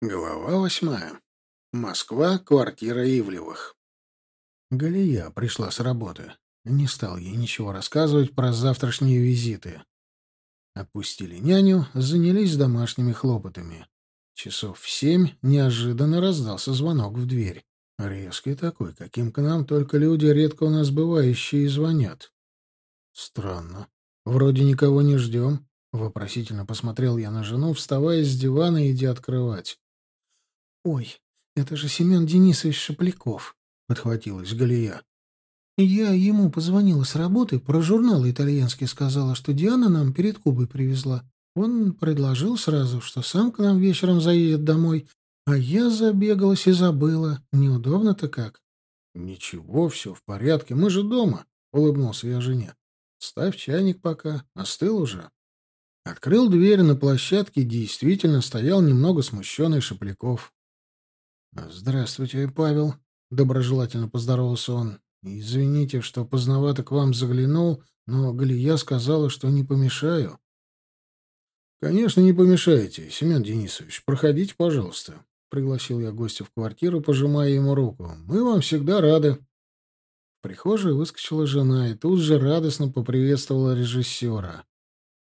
Глава восьмая. Москва, квартира Ивлевых. Галия пришла с работы. Не стал ей ничего рассказывать про завтрашние визиты. Отпустили няню, занялись домашними хлопотами. Часов в семь неожиданно раздался звонок в дверь. Резкий такой, каким к нам только люди, редко у нас бывающие, звонят. Странно. Вроде никого не ждем. Вопросительно посмотрел я на жену, вставая с дивана и идя открывать. «Ой, это же Семен Денисович Шапляков», — подхватилась Галия. «Я ему позвонила с работы, про журналы итальянские сказала, что Диана нам перед Кубой привезла. Он предложил сразу, что сам к нам вечером заедет домой, а я забегалась и забыла. Неудобно-то как». «Ничего, все в порядке, мы же дома», — улыбнулся я жене. «Ставь чайник пока, остыл уже». Открыл дверь, на площадке действительно стоял немного смущенный Шапляков. «Здравствуйте, Павел», — доброжелательно поздоровался он. «Извините, что поздновато к вам заглянул, но Галия сказала, что не помешаю». «Конечно, не помешаете, Семен Денисович. Проходите, пожалуйста», — пригласил я гостя в квартиру, пожимая ему руку. «Мы вам всегда рады». В прихожей выскочила жена и тут же радостно поприветствовала режиссера.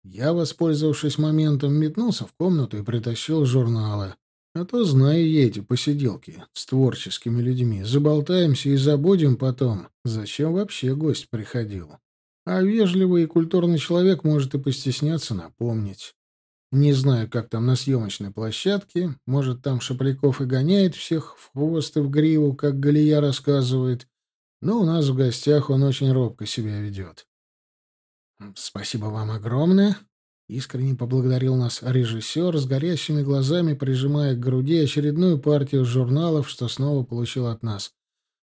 Я, воспользовавшись моментом, метнулся в комнату и притащил журналы. А то знаю я эти посиделки с творческими людьми. Заболтаемся и забудем потом, зачем вообще гость приходил. А вежливый и культурный человек может и постесняться напомнить. Не знаю, как там на съемочной площадке. Может, там Шапляков и гоняет всех в хвост и в гриву, как Галия рассказывает. Но у нас в гостях он очень робко себя ведет. «Спасибо вам огромное», Искренне поблагодарил нас режиссер с горящими глазами, прижимая к груди очередную партию журналов, что снова получил от нас.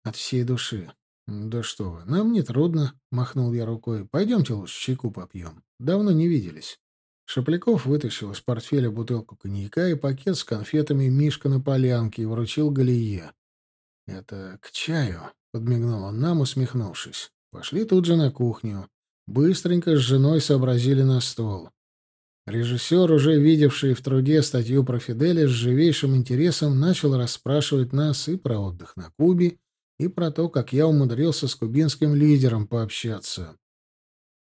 От всей души. «Да что вы, нам не трудно», — махнул я рукой. «Пойдемте лучше чайку попьем. Давно не виделись». Шапляков вытащил из портфеля бутылку коньяка и пакет с конфетами «Мишка на полянке» и вручил Галие. «Это к чаю», — подмигнул он нам, усмехнувшись. «Пошли тут же на кухню. Быстренько с женой сообразили на стол. Режиссер, уже видевший в труде статью про Фиделя, с живейшим интересом начал расспрашивать нас и про отдых на Кубе, и про то, как я умудрился с кубинским лидером пообщаться.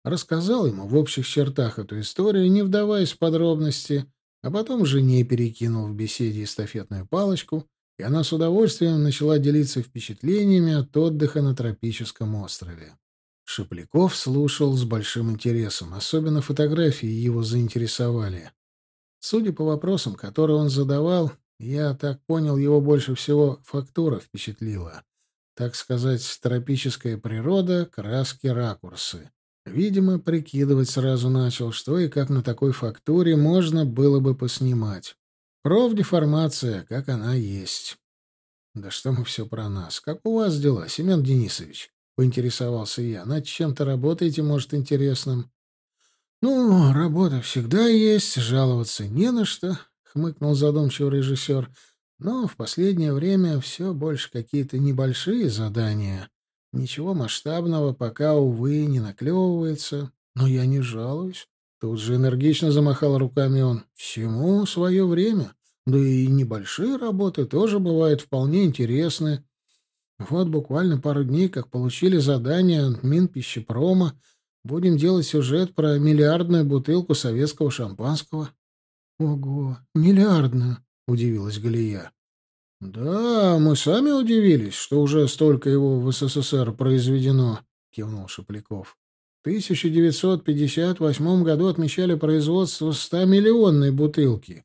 Рассказал ему в общих чертах эту историю, не вдаваясь в подробности, а потом жене перекинул в беседе эстафетную палочку, и она с удовольствием начала делиться впечатлениями от отдыха на тропическом острове. Шепляков слушал с большим интересом, особенно фотографии его заинтересовали. Судя по вопросам, которые он задавал, я так понял, его больше всего фактура впечатлила. Так сказать, тропическая природа, краски, ракурсы. Видимо, прикидывать сразу начал, что и как на такой фактуре можно было бы поснимать. Профдеформация, как она есть. Да что мы все про нас. Как у вас дела, Семен Денисович? — поинтересовался я. «Над чем-то работаете, может, интересным?» «Ну, работа всегда есть, жаловаться не на что», — хмыкнул задумчиво режиссер. «Но в последнее время все больше какие-то небольшие задания. Ничего масштабного пока, увы, не наклевывается. Но я не жалуюсь». Тут же энергично замахал руками он. «Всему свое время. Да и небольшие работы тоже бывают вполне интересны. Вот буквально пару дней, как получили задание от Минпищепрома, будем делать сюжет про миллиардную бутылку советского шампанского. — Ого, миллиардную! — удивилась Галия. — Да, мы сами удивились, что уже столько его в СССР произведено, — кивнул Шепляков. В 1958 году отмечали производство 100-миллионной бутылки.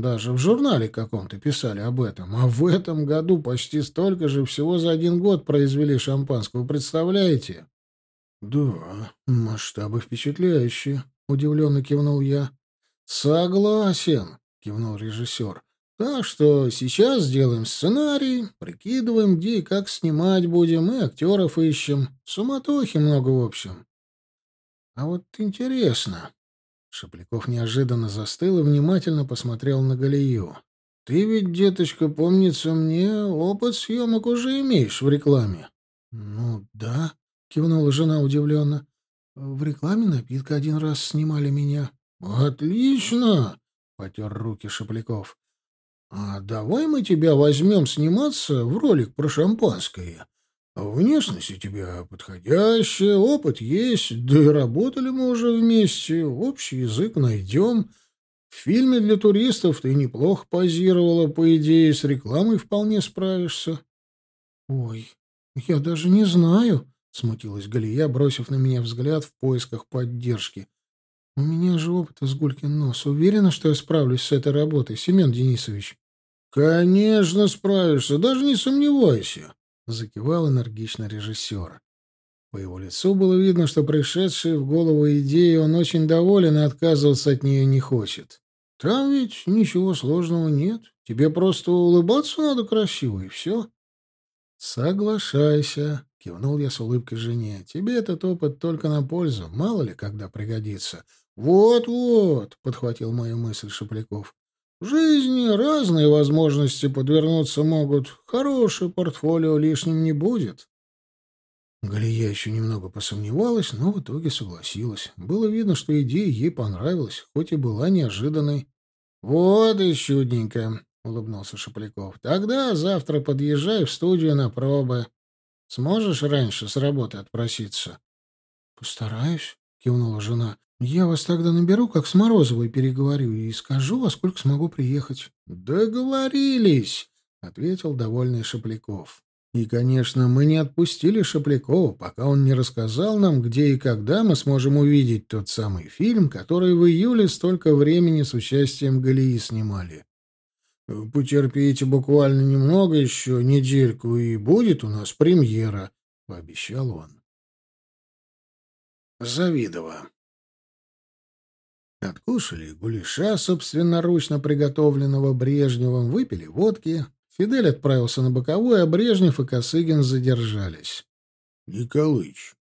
Даже в журнале каком-то писали об этом. А в этом году почти столько же всего за один год произвели шампанского, представляете? — Да, масштабы впечатляющие, — удивленно кивнул я. — Согласен, — кивнул режиссер. — Так что сейчас сделаем сценарий, прикидываем, где и как снимать будем, и актеров ищем. Суматохи много, в общем. — А вот интересно, Шепляков неожиданно застыл и внимательно посмотрел на Галию. — Ты ведь, деточка, помнится мне, опыт съемок уже имеешь в рекламе. — Ну, да, — кивнула жена удивленно. — В рекламе напитка один раз снимали меня. — Отлично! — потер руки Шепляков. а давай мы тебя возьмем сниматься в ролик про шампанское. Внешность у тебя подходящая, опыт есть, да и работали мы уже вместе, общий язык найдем. В фильме для туристов ты неплохо позировала, по идее, с рекламой вполне справишься. — Ой, я даже не знаю, — смутилась Галия, бросив на меня взгляд в поисках поддержки. — У меня же опыт из гулькин нос. Уверена, что я справлюсь с этой работой, Семен Денисович? — Конечно, справишься, даже не сомневайся, — закивал энергично режиссер. По его лицу было видно, что пришедшие в голову идеи он очень доволен и отказываться от нее не хочет. Там ведь ничего сложного нет. Тебе просто улыбаться надо красиво, и все. «Соглашайся», — кивнул я с улыбкой жене. «Тебе этот опыт только на пользу, мало ли когда пригодится». «Вот-вот», — подхватил мою мысль Шепляков. «В жизни разные возможности подвернуться могут. Хорошее портфолио лишним не будет». Галия еще немного посомневалась, но в итоге согласилась. Было видно, что идея ей понравилась, хоть и была неожиданной. «Вот и чудненько», — улыбнулся Шепляков. «Тогда завтра подъезжай в студию на пробы. Сможешь раньше с работы отпроситься?» «Постараюсь», — кивнула жена. «Я вас тогда наберу, как с Морозовой переговорю, и скажу, во сколько смогу приехать». «Договорились», — ответил довольный Шепляков. И, конечно, мы не отпустили Шаплякова, пока он не рассказал нам, где и когда мы сможем увидеть тот самый фильм, который в июле столько времени с участием Галии снимали. «Потерпите буквально немного еще, недельку, и будет у нас премьера», — пообещал он. Завидово. Откушали гуляша, собственноручно приготовленного Брежневым, выпили водки, Фидель отправился на боковой, а Брежнев и Косыгин задержались. — Николыч,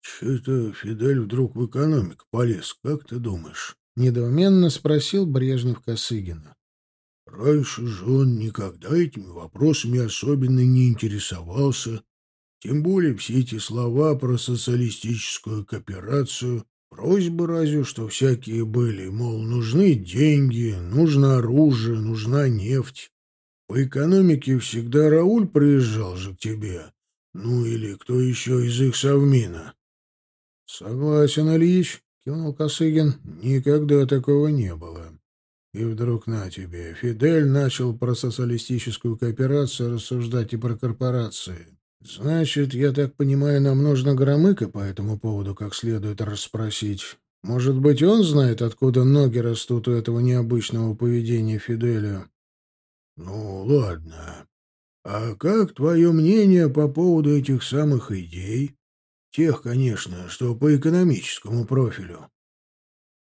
что-то Фидель вдруг в экономику полез, как ты думаешь? — недоуменно спросил Брежнев Косыгина. — Раньше же он никогда этими вопросами особенно не интересовался. Тем более все эти слова про социалистическую кооперацию, просьбы разве что всякие были, мол, нужны деньги, нужно оружие, нужна нефть. По экономике всегда Рауль приезжал же к тебе. Ну или кто еще из их совмина. — Согласен, Ильич, — кивнул Косыгин. — Никогда такого не было. И вдруг на тебе. Фидель начал про социалистическую кооперацию рассуждать и про корпорации. Значит, я так понимаю, нам нужно Громыка по этому поводу как следует расспросить. Может быть, он знает, откуда ноги растут у этого необычного поведения Фиделя? Ну, ладно. А как твое мнение по поводу этих самых идей? Тех, конечно, что по экономическому профилю.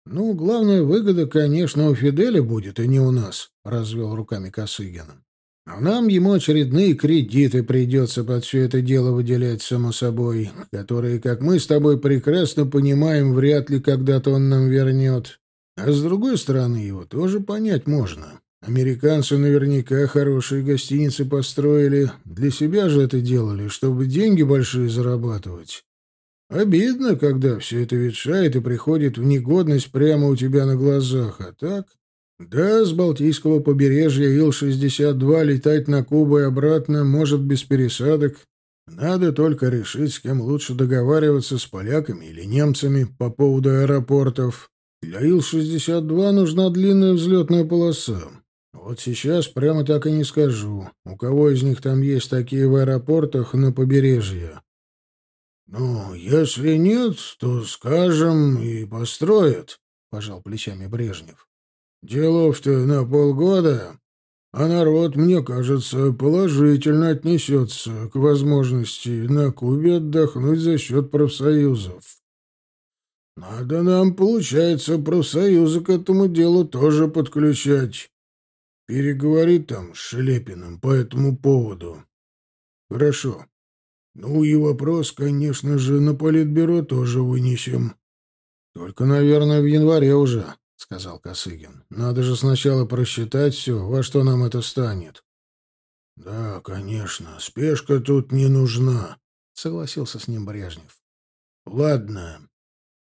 Ну, главная выгода, конечно, у Фиделя будет, а не у нас, развел руками Косыгин. А нам ему очередные кредиты придется под все это дело выделять, само собой, которые, как мы с тобой прекрасно понимаем, вряд ли когда-то он нам вернет. А с другой стороны, его тоже понять можно. Американцы наверняка хорошие гостиницы построили. Для себя же это делали, чтобы деньги большие зарабатывать. Обидно, когда все это ветшает и приходит в негодность прямо у тебя на глазах, а так... Да, с Балтийского побережья Ил-62 летать на Кубу и обратно может без пересадок. Надо только решить, с кем лучше договариваться, с поляками или немцами по поводу аэропортов. Для Ил-62 нужна длинная взлетная полоса. Вот сейчас прямо так и не скажу, у кого из них там есть такие в аэропортах на побережье. Ну, если нет, то скажем и построят, пожал плечами Брежнев. Делов-то на полгода, а народ, мне кажется, положительно отнесется к возможности на Кубе отдохнуть за счет профсоюзов. Надо нам, получается, профсоюзы к этому делу тоже подключать. Переговори там с Шелепиным по этому поводу. Хорошо. Ну и вопрос, конечно же, на политбюро тоже вынесем. Только, наверное, в январе уже, — сказал Косыгин. Надо же сначала просчитать все, во что нам это станет. — Да, конечно, спешка тут не нужна, — согласился с ним Брежнев. — Ладно.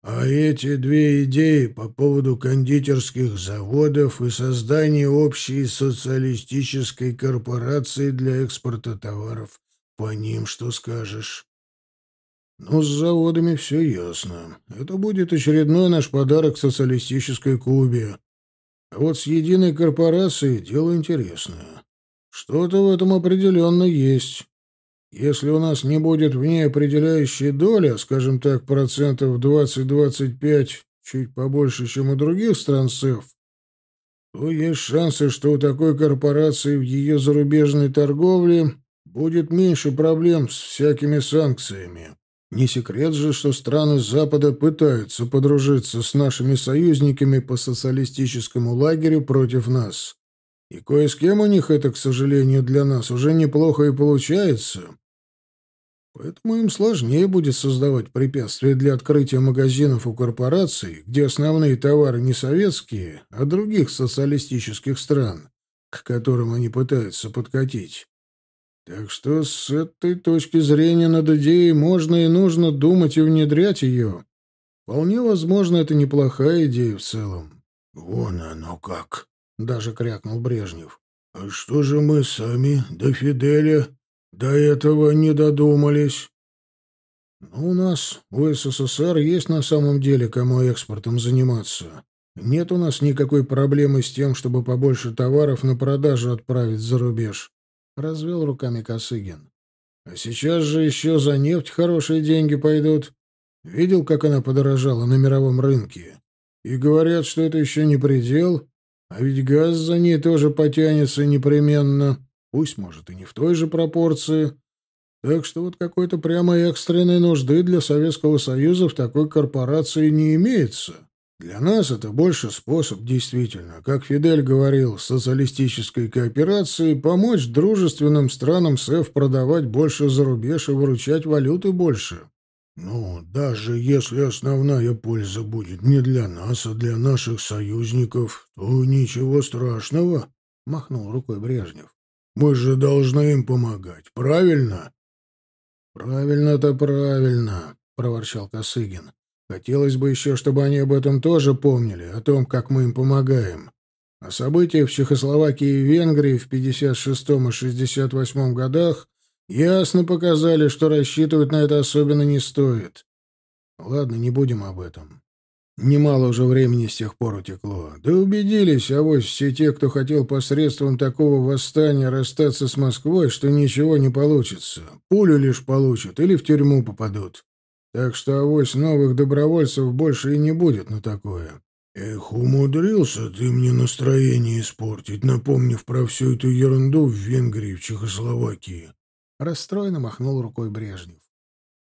А эти две идеи по поводу кондитерских заводов и создания общей социалистической корпорации для экспорта товаров, по ним что скажешь? Ну, с заводами все ясно. Это будет очередной наш подарок социалистической Кубе. А вот с единой корпорацией дело интересное. Что-то в этом определенно есть. Если у нас не будет в ней определяющей доли, скажем так, процентов 20-25, чуть побольше, чем у других стран СЭФ, то есть шансы, что у такой корпорации в ее зарубежной торговле будет меньше проблем с всякими санкциями. Не секрет же, что страны Запада пытаются подружиться с нашими союзниками по социалистическому лагерю против нас. И кое с кем у них это, к сожалению, для нас уже неплохо и получается. Поэтому им сложнее будет создавать препятствия для открытия магазинов у корпораций, где основные товары не советские, а других социалистических стран, к которым они пытаются подкатить. Так что с этой точки зрения над идеей можно и нужно думать и внедрять ее. Вполне возможно, это неплохая идея в целом. — Вон оно как! — даже крякнул Брежнев. — А что же мы сами до Фиделя до этого не додумались? Ну, у нас, у СССР, есть на самом деле кому экспортом заниматься. Нет у нас никакой проблемы с тем, чтобы побольше товаров на продажу отправить за рубеж. Развел руками Косыгин. А сейчас же еще за нефть хорошие деньги пойдут. Видел, как она подорожала на мировом рынке? И говорят, что это еще не предел, а ведь газ за ней тоже потянется непременно, пусть, может, и не в той же пропорции. Так что вот какой-то прямо экстренной нужды для Советского Союза в такой корпорации не имеется. Для нас это больше способ, действительно, как Фидель говорил, социалистической кооперации помочь дружественным странам СЭФ продавать больше за рубеж и выручать валюты больше. Ну, даже если основная польза будет не для нас, а для наших союзников, то ничего страшного, — махнул рукой Брежнев. Мы же должны им помогать, правильно? Правильно-то правильно, — проворчал Косыгин. Хотелось бы еще, чтобы они об этом тоже помнили, о том, как мы им помогаем. А события в Чехословакии и Венгрии в 56 и 68 годах ясно показали, что рассчитывать на это особенно не стоит. Ладно, не будем об этом. Немало уже времени с тех пор утекло. Да убедились, а вот все те, кто хотел посредством такого восстания расстаться с Москвой, что ничего не получится. Пулю лишь получат или в тюрьму попадут. Так что авось новых добровольцев больше и не будет на такое. Эх, умудрился ты мне настроение испортить, напомнив про всю эту ерунду в Венгрии, в Чехословакии. Расстроенно махнул рукой Брежнев.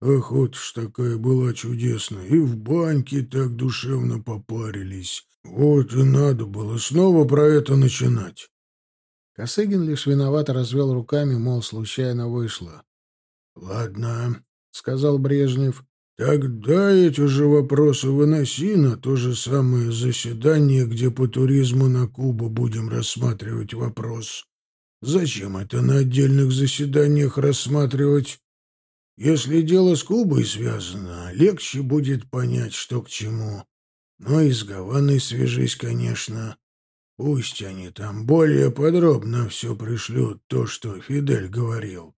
Вот ж такая была чудесная, и в баньке так душевно попарились. Вот и надо было снова про это начинать. Косыгин лишь виновато развел руками, мол, случайно вышло. — Ладно, — сказал Брежнев, — тогда эти же вопросы выноси на то же самое заседание, где по туризму на Кубу будем рассматривать вопрос. Зачем это на отдельных заседаниях рассматривать? Если дело с Кубой связано, легче будет понять, что к чему. Но и с Гаваной свяжись, конечно. Пусть они там более подробно все пришлют, то, что Фидель говорил.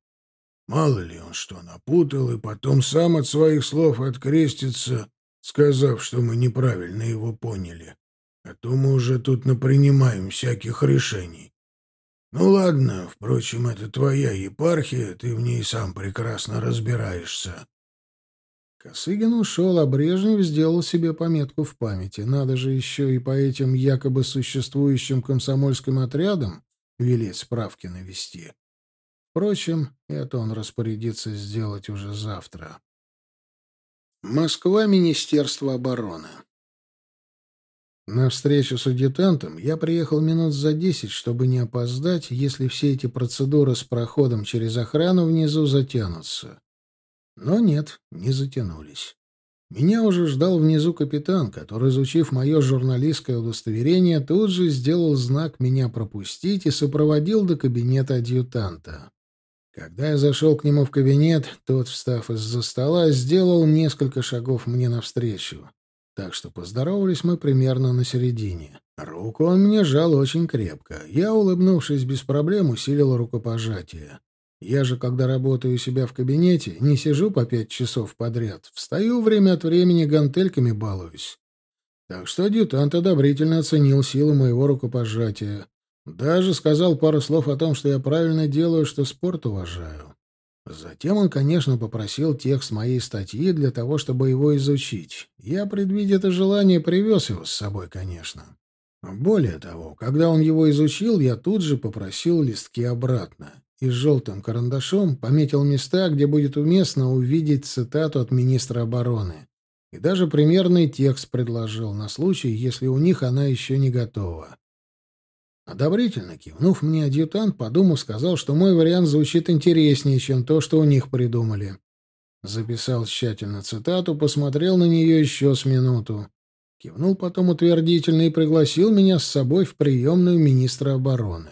Мало ли он что напутал, и потом сам от своих слов открестится, сказав, что мы неправильно его поняли. А то мы уже тут напринимаем всяких решений. Ну ладно, впрочем, это твоя епархия, ты в ней сам прекрасно разбираешься. Косыгин ушел, а Брежнев сделал себе пометку в памяти. Надо же еще и по этим якобы существующим комсомольским отрядам велеть справки навести. Впрочем, это он распорядится сделать уже завтра. Москва, Министерство обороны. На встречу с адъютантом я приехал минут за десять, чтобы не опоздать, если все эти процедуры с проходом через охрану внизу затянутся. Но нет, не затянулись. Меня уже ждал внизу капитан, который, изучив мое журналистское удостоверение, тут же сделал знак меня пропустить и сопроводил до кабинета адъютанта. Когда я зашел к нему в кабинет, тот, встав из-за стола, сделал несколько шагов мне навстречу. Так что поздоровались мы примерно на середине. Руку он мне жал очень крепко. Я, улыбнувшись без проблем, усилил рукопожатие. Я же, когда работаю у себя в кабинете, не сижу по пять часов подряд. Встаю время от времени, гантельками балуюсь. Так что адъютант одобрительно оценил силу моего рукопожатия. Даже сказал пару слов о том, что я правильно делаю, что спорт уважаю. Затем он, конечно, попросил текст моей статьи для того, чтобы его изучить. Я, предвидя это желание, привез его с собой, конечно. Более того, когда он его изучил, я тут же попросил листки обратно и желтым карандашом пометил места, где будет уместно увидеть цитату от министра обороны. И даже примерный текст предложил на случай, если у них она еще не готова. Одобрительно кивнув мне, адъютант, подумав, сказал, что мой вариант звучит интереснее, чем то, что у них придумали. Записал тщательно цитату, посмотрел на нее еще с минуту. Кивнул потом утвердительно и пригласил меня с собой в приемную министра обороны.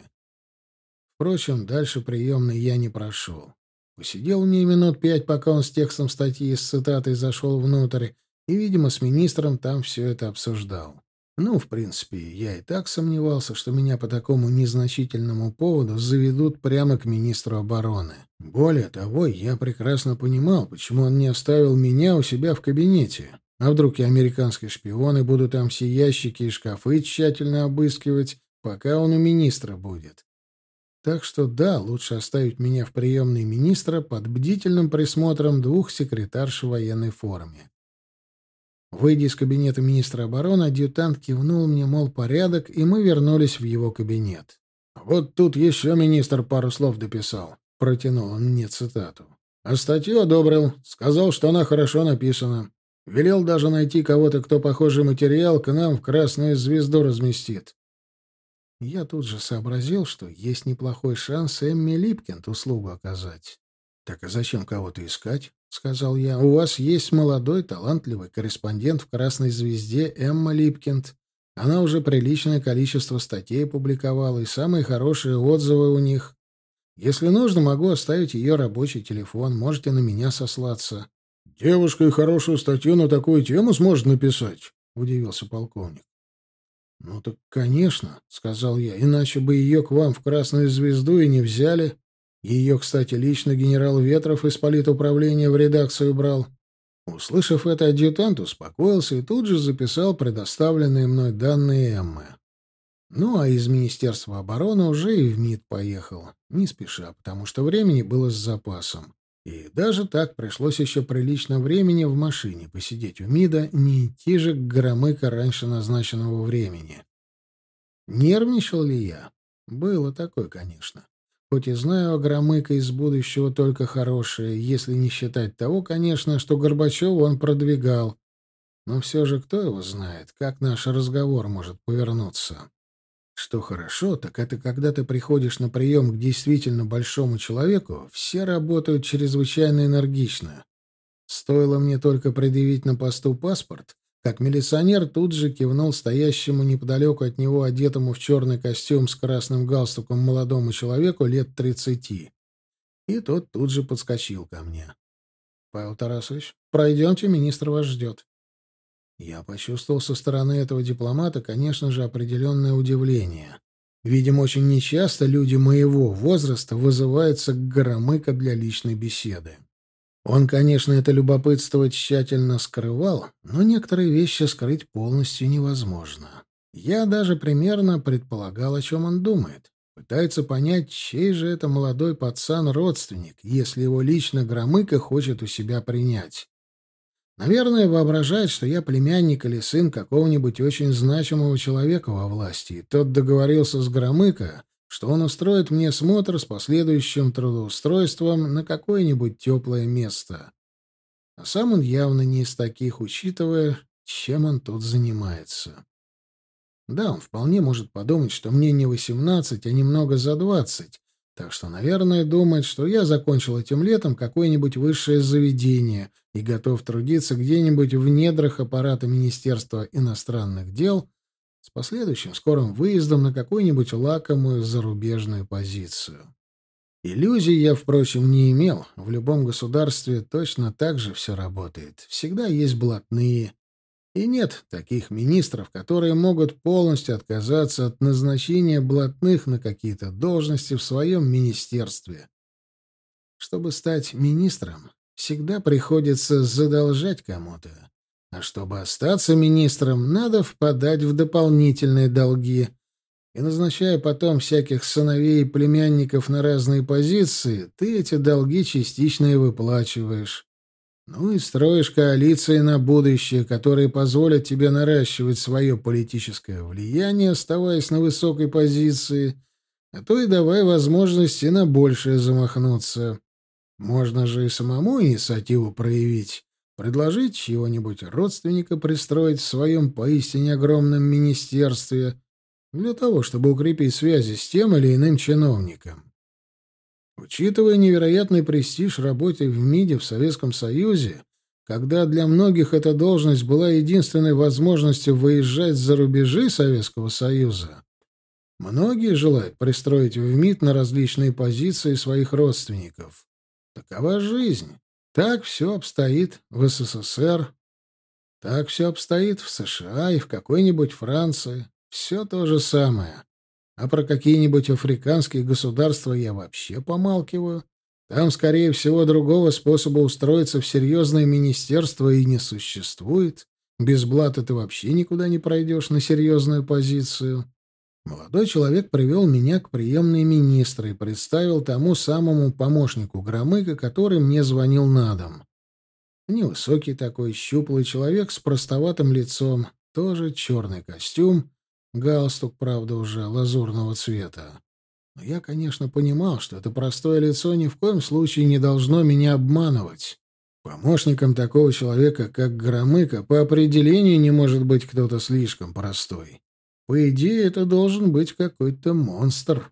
Впрочем, дальше приемной я не прошел. Посидел в ней минут пять, пока он с текстом статьи с цитатой зашел внутрь, и, видимо, с министром там все это обсуждал. Ну, в принципе, я и так сомневался, что меня по такому незначительному поводу заведут прямо к министру обороны. Более того, я прекрасно понимал, почему он не оставил меня у себя в кабинете. А вдруг и американские шпионы будут там все ящики и шкафы тщательно обыскивать, пока он у министра будет. Так что да, лучше оставить меня в приемной министра под бдительным присмотром двух секретарш в военной форме. Выйдя из кабинета министра обороны, адъютант кивнул мне, мол, порядок, и мы вернулись в его кабинет. «Вот тут еще министр пару слов дописал», — протянул он мне цитату. «А статью одобрил, сказал, что она хорошо написана. Велел даже найти кого-то, кто похожий материал к нам в красную звезду разместит». Я тут же сообразил, что есть неплохой шанс Эмми Липкинд услугу оказать. «Так а зачем кого-то искать?» — сказал я. — У вас есть молодой, талантливый корреспондент в «Красной звезде» Эмма Липкинд. Она уже приличное количество статей публиковала, и самые хорошие отзывы у них. Если нужно, могу оставить ее рабочий телефон, можете на меня сослаться. — Девушка и хорошую статью на такую тему сможет написать, — удивился полковник. — Ну так, конечно, — сказал я, — иначе бы ее к вам в «Красную звезду» и не взяли. Ее, кстати, лично генерал Ветров из политуправления в редакцию брал. Услышав это, адъютант успокоился и тут же записал предоставленные мной данные Эммы. Ну, а из Министерства обороны уже и в МИД поехал, не спеша, потому что времени было с запасом. И даже так пришлось еще прилично времени в машине посидеть у МИДа, не идти же к Громыко раньше назначенного времени. Нервничал ли я? Было такое, конечно. Хоть и знаю о Громыко из будущего только хорошее, если не считать того, конечно, что Горбачев он продвигал. Но все же кто его знает, как наш разговор может повернуться. Что хорошо, так это когда ты приходишь на прием к действительно большому человеку, все работают чрезвычайно энергично. Стоило мне только предъявить на посту паспорт, как милиционер тут же кивнул стоящему неподалеку от него одетому в черный костюм с красным галстуком молодому человеку лет тридцати. И тот тут же подскочил ко мне. — Павел Тарасович, пройдемте, министр вас ждет. Я почувствовал со стороны этого дипломата, конечно же, определенное удивление. Видимо, очень нечасто люди моего возраста вызываются к Горомыко для личной беседы. Он, конечно, это любопытство тщательно скрывал, но некоторые вещи скрыть полностью невозможно. Я даже примерно предполагал, о чем он думает. Пытается понять, чей же это молодой пацан родственник, если его лично Громыко хочет у себя принять. Наверное, воображает, что я племянник или сын какого-нибудь очень значимого человека во власти, и тот договорился с Громыко, что он устроит мне смотр с последующим трудоустройством на какое-нибудь теплое место. А сам он явно не из таких, учитывая, чем он тут занимается. Да, он вполне может подумать, что мне не восемнадцать, а немного за двадцать, так что, наверное, думает, что я закончил этим летом какое-нибудь высшее заведение и готов трудиться где-нибудь в недрах аппарата Министерства иностранных дел с последующим скорым выездом на какую-нибудь лакомую зарубежную позицию. Иллюзий я, впрочем, не имел. В любом государстве точно так же все работает. Всегда есть блатные. И нет таких министров, которые могут полностью отказаться от назначения блатных на какие-то должности в своем министерстве. Чтобы стать министром, всегда приходится задолжать кому-то. А чтобы остаться министром, надо впадать в дополнительные долги. И назначая потом всяких сыновей и племянников на разные позиции, ты эти долги частично и выплачиваешь. Ну и строишь коалиции на будущее, которые позволят тебе наращивать свое политическое влияние, оставаясь на высокой позиции, а то и давай возможности на большее замахнуться. Можно же и самому инициативу проявить, предложить чего-нибудь родственника пристроить в своем поистине огромном министерстве для того, чтобы укрепить связи с тем или иным чиновником. Учитывая невероятный престиж работы в МИДе в Советском Союзе, когда для многих эта должность была единственной возможностью выезжать за рубежи Советского Союза, многие желают пристроить в МИД на различные позиции своих родственников. Такова жизнь. Так все обстоит в СССР. Так все обстоит в США и в какой-нибудь Франции. Все то же самое. А про какие-нибудь африканские государства я вообще помалкиваю. Там, скорее всего, другого способа устроиться в серьезное министерство и не существует. Без блата ты вообще никуда не пройдешь на серьезную позицию. Молодой человек привел меня к приемной министра и представил тому самому помощнику Громыка, который мне звонил на дом. Невысокий такой, щуплый человек с простоватым лицом, тоже черный костюм, Галстук, правда, уже лазурного цвета. Но я, конечно, понимал, что это простое лицо ни в коем случае не должно меня обманывать. Помощником такого человека, как Громыко, по определению не может быть кто-то слишком простой. По идее, это должен быть какой-то монстр.